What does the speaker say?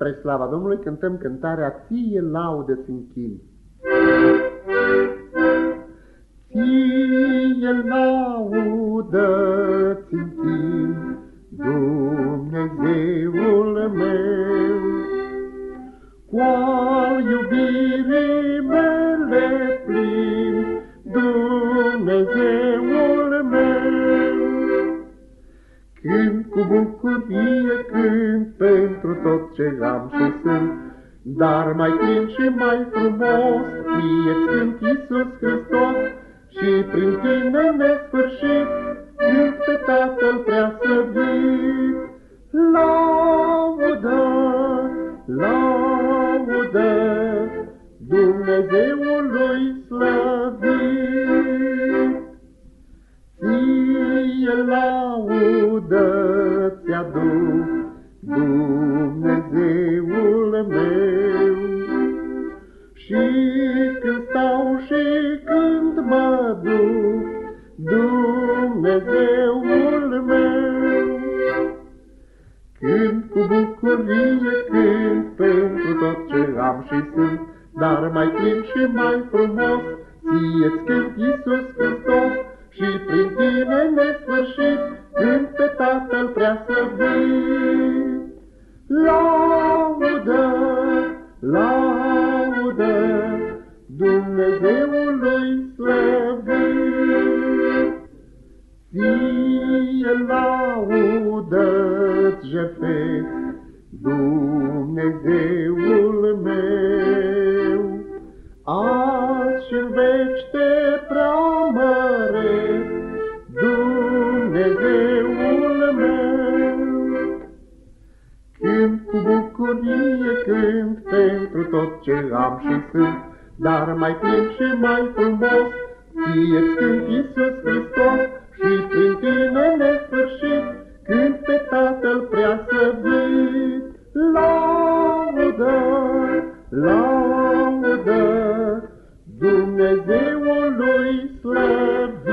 Spre slava Domnului cântăm cântarea Ție laudă-ți închin. Ție laudă-ți închin, Dumnezeul meu, cu al iubirii mele plin, Dumnezeul meu. Când cu bucurie când pentru tot ce am și sunt, dar mai plin și mai frumos, fie cânt Iisus Hristos, și prin tine nesfârșit, cânt pe Tatăl prea săvit. Laudă, laudă, Dumnezeului slăvit. Ție laudă ți-aduc, când stau și când mă duc, Dumnezeul meu. Când cu bucurie când pentru tot ce am și sunt, dar mai plin și mai frumos, ție-ți cânt Iisus Hristos, și prin tine nesfârșit, când pe Tatăl prea Dumnezeului slăvit. Ție laudă-ți jefet, Dumnezeul meu, azi și veci te preamăresc, Dumnezeul meu. Când cu bucurie cânt pentru tot ce am și sunt, dar mai plin și mai frumos, fie-ți cânt Iisus Hristos și prin tine nesfârșit, când pe Tatăl prea săvit. Laudă, laudă, Dumnezeului slăvit.